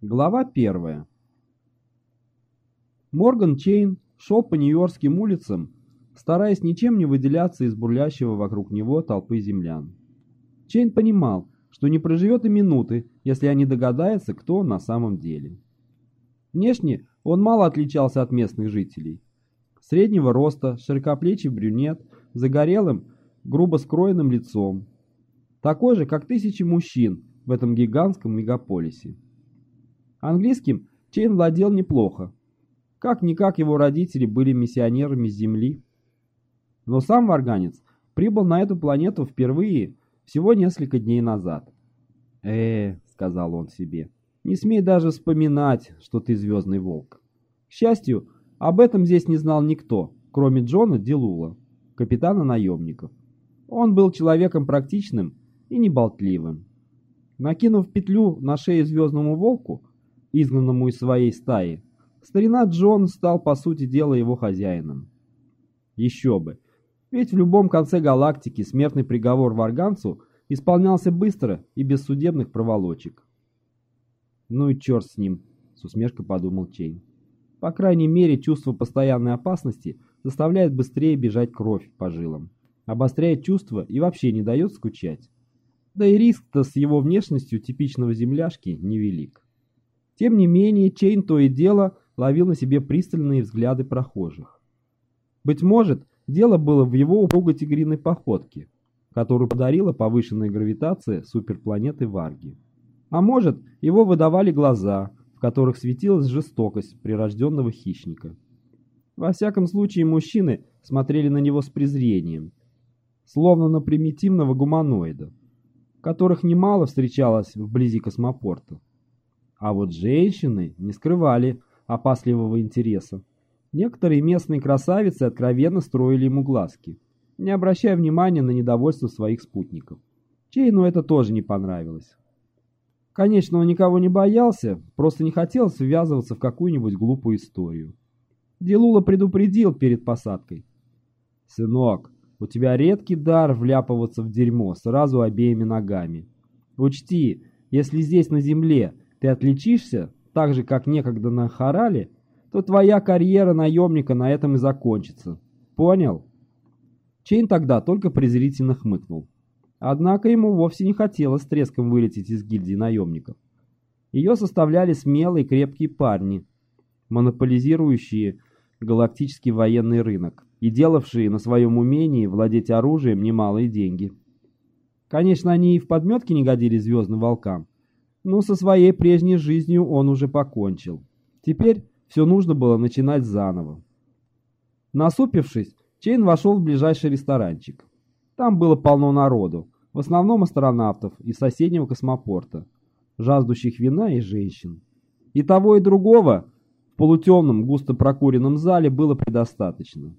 Глава первая. Морган Чейн шел по Нью-Йоркским улицам, стараясь ничем не выделяться из бурлящего вокруг него толпы землян. Чейн понимал, что не проживет и минуты, если они догадаются, кто он на самом деле. Внешне он мало отличался от местных жителей. Среднего роста, широкоплечий брюнет, с загорелым, грубо скроенным лицом. Такой же, как тысячи мужчин в этом гигантском мегаполисе. Английским Чейн владел неплохо. Как-никак его родители были миссионерами Земли. Но сам варганец прибыл на эту планету впервые всего несколько дней назад. э сказал он себе, — «не смей даже вспоминать, что ты звездный волк». К счастью, об этом здесь не знал никто, кроме Джона Дилула, капитана наемников. Он был человеком практичным и неболтливым. Накинув петлю на шею звездному волку, изгнанному из своей стаи, старина Джон стал, по сути дела, его хозяином. Еще бы, ведь в любом конце галактики смертный приговор варганцу исполнялся быстро и без судебных проволочек. «Ну и черт с ним», — с усмешкой подумал Чейн. «По крайней мере, чувство постоянной опасности заставляет быстрее бежать кровь по жилам, обостряет чувства и вообще не дает скучать. Да и риск-то с его внешностью типичного земляшки невелик». Тем не менее, Чейн то и дело ловил на себе пристальные взгляды прохожих. Быть может, дело было в его упругой тигриной походке, которую подарила повышенная гравитация суперпланеты Варги. А может, его выдавали глаза, в которых светилась жестокость прирожденного хищника. Во всяком случае, мужчины смотрели на него с презрением, словно на примитивного гуманоида, которых немало встречалось вблизи космопорта. А вот женщины не скрывали опасливого интереса. Некоторые местные красавицы откровенно строили ему глазки, не обращая внимания на недовольство своих спутников. Чейну это тоже не понравилось. Конечно, он никого не боялся, просто не хотел связываться в какую-нибудь глупую историю. Делула предупредил перед посадкой. «Сынок, у тебя редкий дар вляпываться в дерьмо сразу обеими ногами. Учти, если здесь на земле ты отличишься, так же, как некогда на Харале, то твоя карьера наемника на этом и закончится. Понял? Чейн тогда только презрительно хмыкнул. Однако ему вовсе не хотелось треском вылететь из гильдии наемников. Ее составляли смелые крепкие парни, монополизирующие галактический военный рынок и делавшие на своем умении владеть оружием немалые деньги. Конечно, они и в подметке не годились звездным волкам, но со своей прежней жизнью он уже покончил. Теперь все нужно было начинать заново. Насупившись, Чейн вошел в ближайший ресторанчик. Там было полно народу, в основном астронавтов из соседнего космопорта, жаждущих вина и женщин. И того, и другого в полутемном, густо прокуренном зале было предостаточно.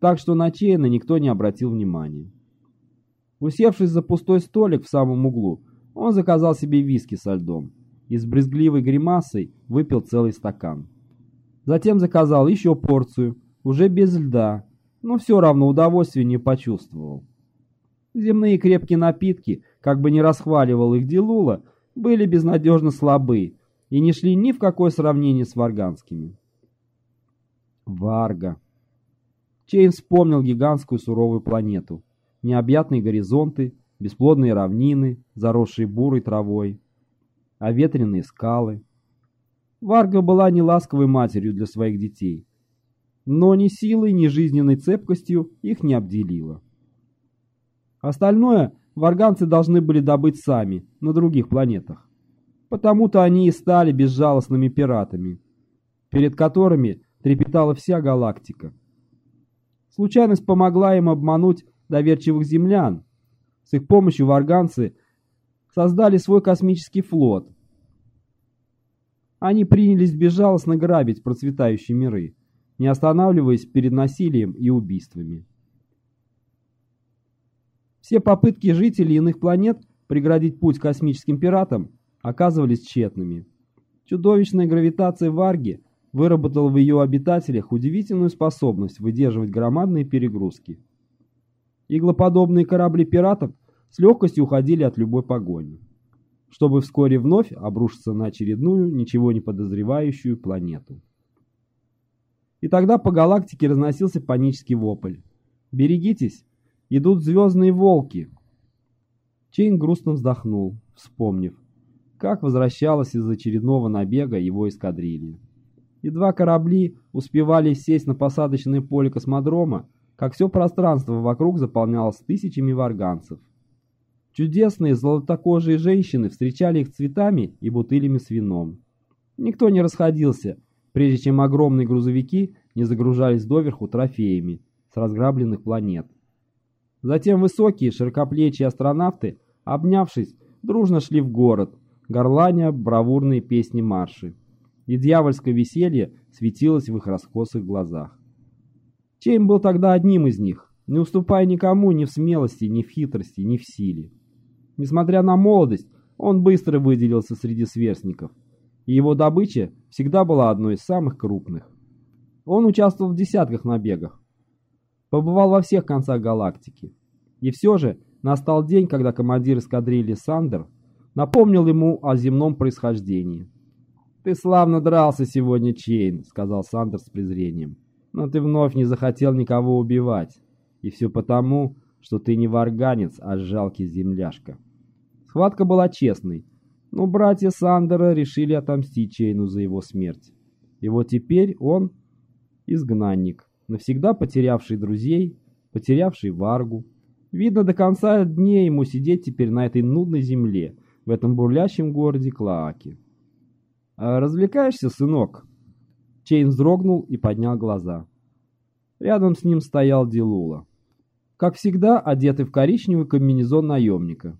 Так что на Чейна никто не обратил внимания. Усевшись за пустой столик в самом углу, он заказал себе виски со льдом и с брезгливой гримасой выпил целый стакан. Затем заказал еще порцию, уже без льда, но все равно удовольствия не почувствовал. Земные крепкие напитки, как бы не расхваливал их Дилула, были безнадежно слабы и не шли ни в какое сравнение с варганскими. Варга. Чейн вспомнил гигантскую суровую планету, необъятные горизонты, бесплодные равнины, заросшие бурой травой, а ветреные скалы. Варга была не ласковой матерью для своих детей, но ни силой, ни жизненной цепкостью их не обделила. Остальное варганцы должны были добыть сами, на других планетах. Потому-то они и стали безжалостными пиратами, перед которыми трепетала вся галактика. Случайность помогла им обмануть доверчивых землян, с их помощью варганцы создали свой космический флот. Они принялись безжалостно грабить процветающие миры, не останавливаясь перед насилием и убийствами. Все попытки жителей иных планет преградить путь космическим пиратам оказывались тщетными. Чудовищная гравитация Варги выработала в ее обитателях удивительную способность выдерживать громадные перегрузки. Иглоподобные корабли пиратов с легкостью уходили от любой погони. чтобы вскоре вновь обрушиться на очередную, ничего не подозревающую планету. И тогда по галактике разносился панический вопль. «Берегитесь! Идут звездные волки!» Чейн грустно вздохнул, вспомнив, как возвращалась из очередного набега его эскадрилья. Едва корабли успевали сесть на посадочное поле космодрома, как все пространство вокруг заполнялось тысячами варганцев. Чудесные золотокожие женщины встречали их цветами и бутылями с вином. Никто не расходился, прежде чем огромные грузовики не загружались доверху трофеями с разграбленных планет. Затем высокие, широкоплечие астронавты, обнявшись, дружно шли в город, горланя бравурные песни-марши. И дьявольское веселье светилось в их раскосых глазах. Чейн был тогда одним из них, не уступая никому ни в смелости, ни в хитрости, ни в силе. Несмотря на молодость, он быстро выделился среди сверстников, и его добыча всегда была одной из самых крупных. Он участвовал в десятках набегах, побывал во всех концах галактики. И все же настал день, когда командир эскадрильи Сандер напомнил ему о земном происхождении. «Ты славно дрался сегодня, Чейн», — сказал Сандер с презрением. «Но ты вновь не захотел никого убивать. И все потому, что ты не варганец, а жалкий земляшка». Схватка была честной, но братья Сандера решили отомстить Чейну за его смерть. И вот теперь он изгнанник, навсегда потерявший друзей, потерявший Варгу. Видно, до конца дней ему сидеть теперь на этой нудной земле, в этом бурлящем городе Клоаке. «А развлекаешься, сынок?» Чейн вздрогнул и поднял глаза. Рядом с ним стоял Дилула. Как всегда, одетый в коричневый комбинезон наемника.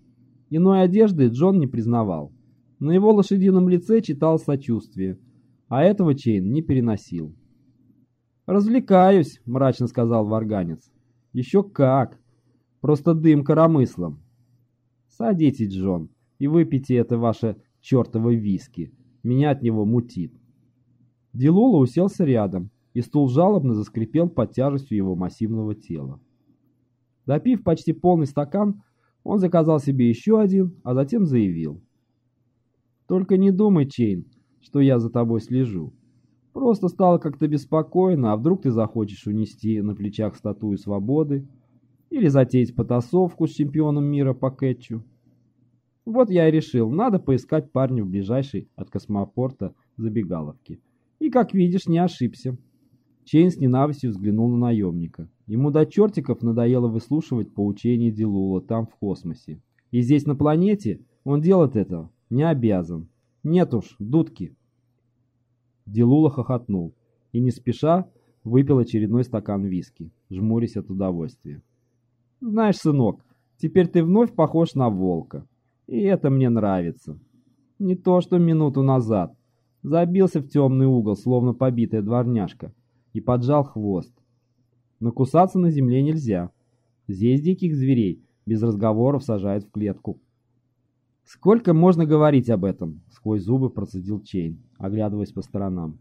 Иной одежды Джон не признавал. На его лошадином лице читал сочувствие, а этого Чейн не переносил. «Развлекаюсь», — мрачно сказал варганец. «Еще как! Просто дым коромыслом». «Садитесь, Джон, и выпейте это ваше чертово виски. Меня от него мутит». Дилула уселся рядом, и стул жалобно заскрипел под тяжестью его массивного тела. Допив почти полный стакан, он заказал себе еще один, а затем заявил. «Только не думай, Чейн, что я за тобой слежу. Просто стало как-то беспокойно, а вдруг ты захочешь унести на плечах статую свободы или затеять потасовку с чемпионом мира по кэтчу. Вот я и решил, надо поискать парня в ближайшей от космопорта забегаловке. И, как видишь, не ошибся». Чейн с ненавистью взглянул на наемника. Ему до чертиков надоело выслушивать поучения Дилула там, в космосе. И здесь, на планете, он делать этого не обязан. Нет уж, дудки. Дилула хохотнул и, не спеша, выпил очередной стакан виски, жмурясь от удовольствия. «Знаешь, сынок, теперь ты вновь похож на волка, и это мне нравится. Не то, что минуту назад. Забился в темный угол, словно побитая дворняжка, и поджал хвост. Но кусаться на земле нельзя. Здесь диких зверей без разговоров сажают в клетку. «Сколько можно говорить об этом?» — сквозь зубы процедил Чейн, оглядываясь по сторонам.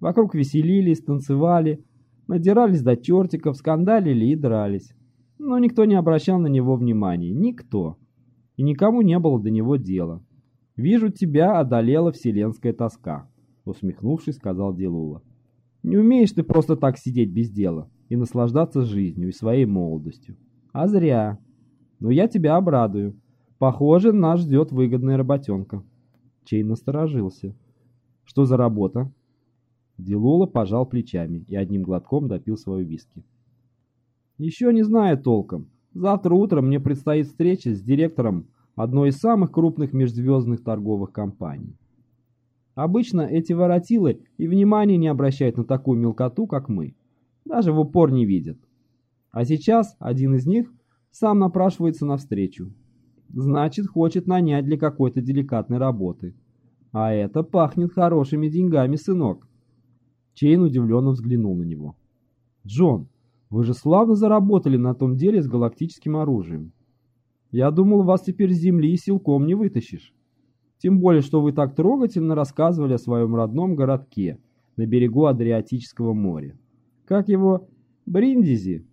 Вокруг веселились, танцевали, надирались до чертиков, скандалили и дрались. Но никто не обращал на него внимания. Никто. И никому не было до него дела. «Вижу, тебя одолела вселенская тоска», — усмехнувшись, сказал Дилула. Не умеешь ты просто так сидеть без дела и наслаждаться жизнью и своей молодостью. А зря. Но я тебя обрадую. Похоже, нас ждет выгодная работенка. Чейн насторожился. Что за работа? Дилула пожал плечами и одним глотком допил свою виски. Еще не знаю толком. Завтра утром мне предстоит встреча с директором одной из самых крупных межзвездных торговых компаний. Обычно эти воротилы и внимания не обращают на такую мелкоту, как мы. Даже в упор не видят. А сейчас один из них сам напрашивается навстречу. Значит, хочет нанять для какой-то деликатной работы. А это пахнет хорошими деньгами, сынок. Чейн удивленно взглянул на него. «Джон, вы же славно заработали на том деле с галактическим оружием. Я думал, вас теперь с земли силком не вытащишь». Тем более, что вы так трогательно рассказывали о своем родном городке на берегу Адриатического моря. Как его? Бриндизи?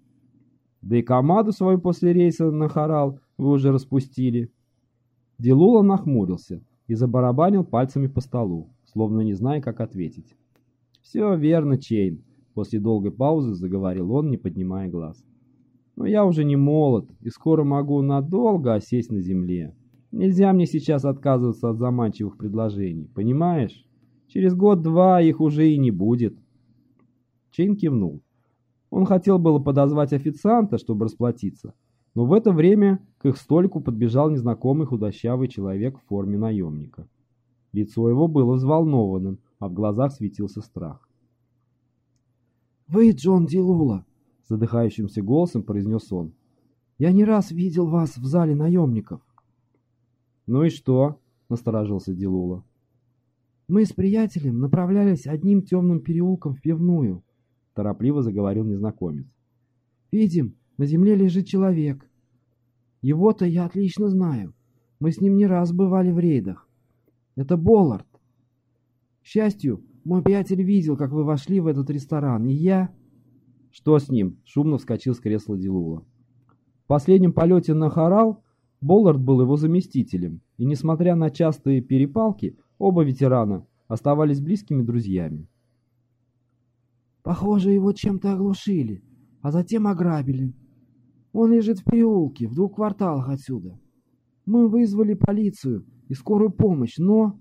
Да и команду свою после рейса на Харал вы уже распустили. Дилула нахмурился и забарабанил пальцами по столу, словно не зная, как ответить. «Все верно, Чейн», — после долгой паузы заговорил он, не поднимая глаз. «Но я уже не молод и скоро могу надолго осесть на земле. Нельзя мне сейчас отказываться от заманчивых предложений, понимаешь? Через год-два их уже и не будет». Чейн кивнул. Он хотел было подозвать официанта, чтобы расплатиться, но в это время к их столику подбежал незнакомый худощавый человек в форме наемника. Лицо его было взволнованным, а в глазах светился страх. «Вы Джон Дилула!» — задыхающимся голосом произнес он. «Я не раз видел вас в зале наемников». «Ну и что?» — насторожился Дилула. «Мы с приятелем направлялись одним темным переулком в пивную», — торопливо заговорил незнакомец. «Видим, на земле лежит человек. Его-то я отлично знаю. Мы с ним не раз бывали в рейдах. Это Боллард. К счастью, мой приятель видел, как вы вошли в этот ресторан, и я...» «Что с ним?» — шумно вскочил с кресла Дилула. В последнем полете на Харал Боллард был его заместителем, и, несмотря на частые перепалки, оба ветерана оставались близкими друзьями. «Похоже, его чем-то оглушили, а затем ограбили. Он лежит в переулке, в двух кварталах отсюда. Мы вызвали полицию и скорую помощь, но...»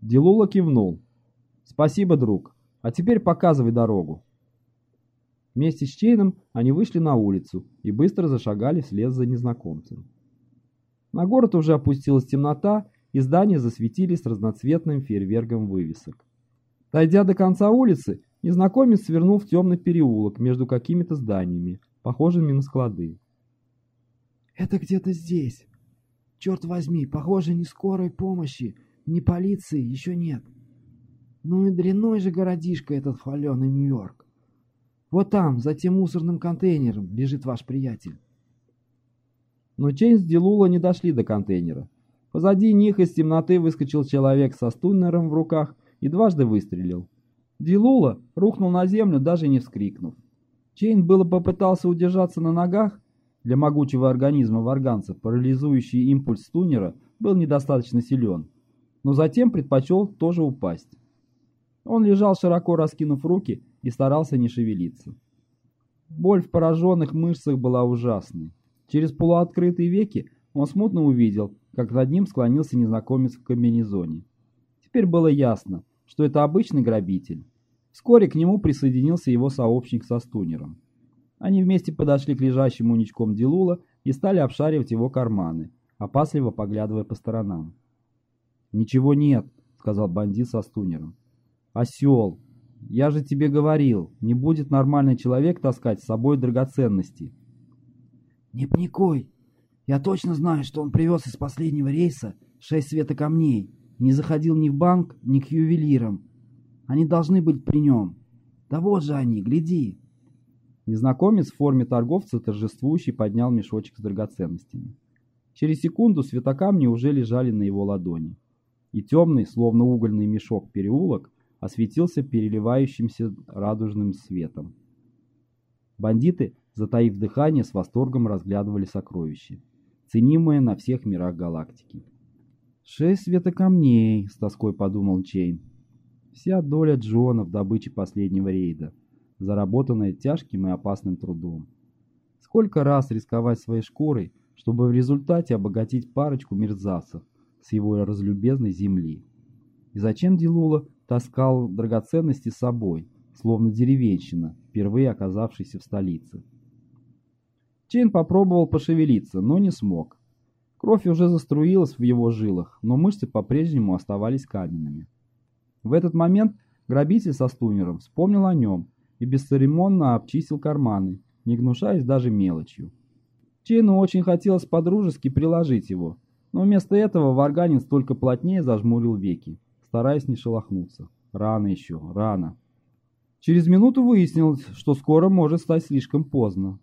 Дилула кивнул. «Спасибо, друг. А теперь показывай дорогу». Вместе с Чейном они вышли на улицу и быстро зашагали вслед за незнакомцем. На город уже опустилась темнота, и здания засветились разноцветным фейерверком вывесок. Дойдя до конца улицы, незнакомец свернул в темный переулок между какими-то зданиями, похожими на склады. «Это где-то здесь. Черт возьми, похоже, ни скорой помощи, ни полиции еще нет. Ну и дрянной же городишко этот хваленый Нью-Йорк. Вот там, за тем мусорным контейнером, лежит ваш приятель. Но Чейн с Дилула не дошли до контейнера. Позади них из темноты выскочил человек со стуннером в руках и дважды выстрелил. Дилула рухнул на землю, даже не вскрикнув. Чейн было попытался удержаться на ногах. Для могучего организма варганца парализующий импульс стуннера был недостаточно силен, но затем предпочел тоже упасть. Он лежал широко раскинув руки и старался не шевелиться. Боль в пораженных мышцах была ужасной. Через полуоткрытые веки он смутно увидел, как над ним склонился незнакомец в комбинезоне. Теперь было ясно, что это обычный грабитель. Вскоре к нему присоединился его сообщник со стунером. Они вместе подошли к лежащему ничком Дилула и стали обшаривать его карманы, опасливо поглядывая по сторонам. «Ничего нет», — сказал бандит со стунером. «Осел, я же тебе говорил, не будет нормальный человек таскать с собой драгоценности». «Не паникуй. Я точно знаю, что он привез из последнего рейса шесть света камней не заходил ни в банк, ни к ювелирам. Они должны быть при нем. Да вот же они, гляди!» Незнакомец в форме торговца торжествующий поднял мешочек с драгоценностями. Через секунду светокамни уже лежали на его ладони, и темный, словно угольный мешок переулок, осветился переливающимся радужным светом. Бандиты затаив дыхание, с восторгом разглядывали сокровища, ценимые на всех мирах галактики. «Шесть светокамней», — с тоской подумал Чейн. «Вся доля Джона в добыче последнего рейда, заработанная тяжким и опасным трудом. Сколько раз рисковать своей шкурой, чтобы в результате обогатить парочку мерзавцев с его разлюбезной земли? И зачем Дилула таскал драгоценности с собой, словно деревенщина, впервые оказавшийся в столице?» Чейн попробовал пошевелиться, но не смог. Кровь уже заструилась в его жилах, но мышцы по-прежнему оставались каменными. В этот момент грабитель со стунером вспомнил о нем и бесцеремонно обчистил карманы, не гнушаясь даже мелочью. Чейну очень хотелось подружески приложить его, но вместо этого варганец только плотнее зажмурил веки, стараясь не шелохнуться. Рано еще, рано. Через минуту выяснилось, что скоро может стать слишком поздно.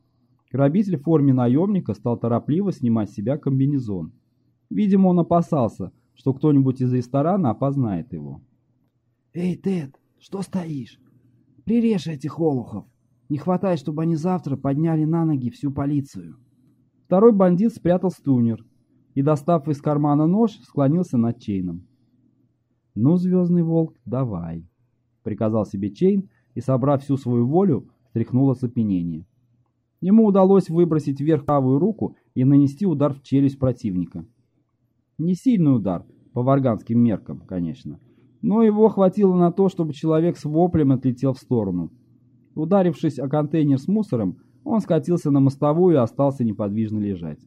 Грабитель в форме наемника стал торопливо снимать с себя комбинезон. Видимо, он опасался, что кто-нибудь из ресторана опознает его. «Эй, Тед, что стоишь? Прирежь этих олухов. Не хватает, чтобы они завтра подняли на ноги всю полицию». Второй бандит спрятал стунер. и, достав из кармана нож, склонился над Чейном. «Ну, Звездный Волк, давай», — приказал себе Чейн и, собрав всю свою волю, стряхнул оцепенение. Ему удалось выбросить вверх правую руку и нанести удар в челюсть противника. Не сильный удар, по варганским меркам, конечно, но его хватило на то, чтобы человек с воплем отлетел в сторону. Ударившись о контейнер с мусором, он скатился на мостовую и остался неподвижно лежать.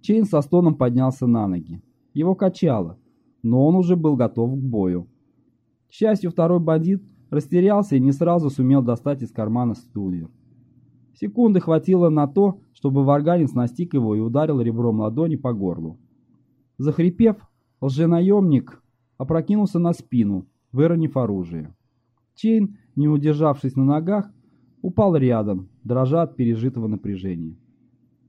Чейн со стоном поднялся на ноги. Его качало, но он уже был готов к бою. К счастью, второй бандит растерялся и не сразу сумел достать из кармана стулья. Секунды хватило на то, чтобы варганец настиг его и ударил ребром ладони по горлу. Захрипев, лженаемник опрокинулся на спину, выронив оружие. Чейн, не удержавшись на ногах, упал рядом, дрожа от пережитого напряжения.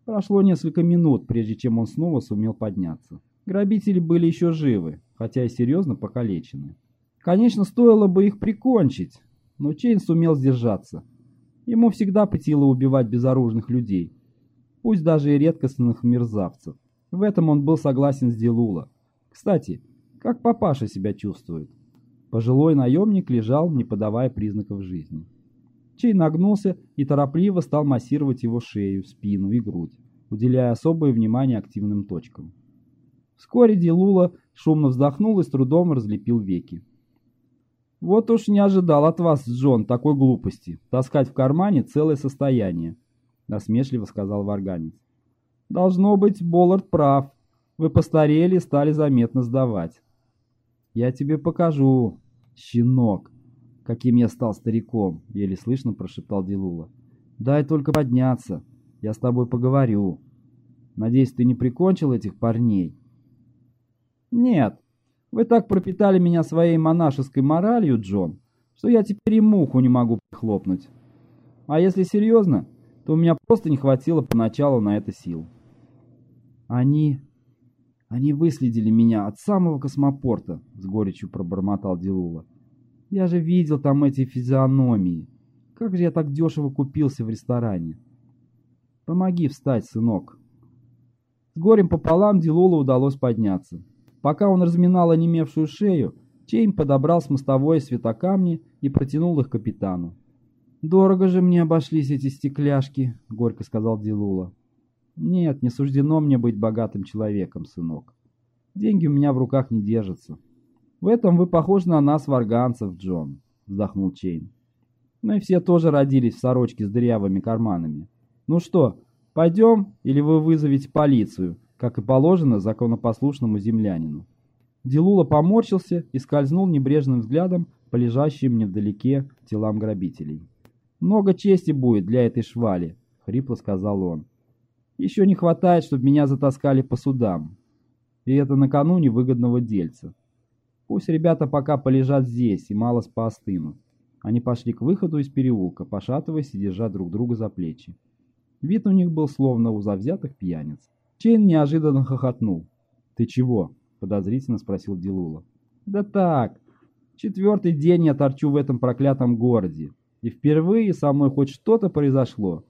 Прошло несколько минут, прежде чем он снова сумел подняться. Грабители были еще живы, хотя и серьезно покалечены. Конечно, стоило бы их прикончить, но Чейн сумел сдержаться. Ему всегда претило убивать безоружных людей, пусть даже и редкостных мерзавцев. В этом он был согласен с Дилула. Кстати, как папаша себя чувствует? Пожилой наемник лежал, не подавая признаков жизни. Чей нагнулся и торопливо стал массировать его шею, спину и грудь, уделяя особое внимание активным точкам. Вскоре Дилула шумно вздохнул и с трудом разлепил веки. «Вот уж не ожидал от вас, Джон, такой глупости, таскать в кармане целое состояние», — насмешливо сказал Варганец. «Должно быть, Боллард прав. Вы постарели и стали заметно сдавать». «Я тебе покажу, щенок, каким я стал стариком», — еле слышно прошептал Дилула. «Дай только подняться, я с тобой поговорю. Надеюсь, ты не прикончил этих парней?» «Нет, вы так пропитали меня своей монашеской моралью, Джон, что я теперь и муху не могу прихлопнуть. А если серьезно, то у меня просто не хватило поначалу на это сил. Они... они выследили меня от самого космопорта, с горечью пробормотал Дилула. Я же видел там эти физиономии. Как же я так дешево купился в ресторане? Помоги встать, сынок. С горем пополам Дилула удалось подняться. Пока он разминал онемевшую шею, Чейн подобрал с мостовой светокамни и протянул их капитану. «Дорого же мне обошлись эти стекляшки», — горько сказал Дилула. «Нет, не суждено мне быть богатым человеком, сынок. Деньги у меня в руках не держатся». «В этом вы похожи на нас, варганцев, Джон», — вздохнул Чейн. «Мы все тоже родились в сорочке с дырявыми карманами. Ну что, пойдем или вы вызовете полицию?» Как и положено законопослушному землянину. Дилула поморщился и скользнул небрежным взглядом по лежащим невдалеке телам грабителей. «Много чести будет для этой швали», — хрипло сказал он. «Еще не хватает, чтобы меня затаскали по судам. И это накануне выгодного дельца. Пусть ребята пока полежат здесь и мало поостынут». Они пошли к выходу из переулка, пошатываясь и держа друг друга за плечи. Вид у них был словно у завзятых пьяниц. Чейн неожиданно хохотнул. «Ты чего?» — подозрительно спросил Дилула. «Да так. Четвертый день я торчу в этом проклятом городе, и впервые со мной хоть что-то произошло.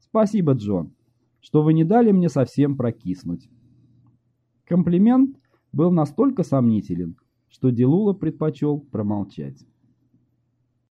Спасибо, Джон, что вы не дали мне совсем прокиснуть». Комплимент был настолько сомнителен, что Дилула предпочел промолчать.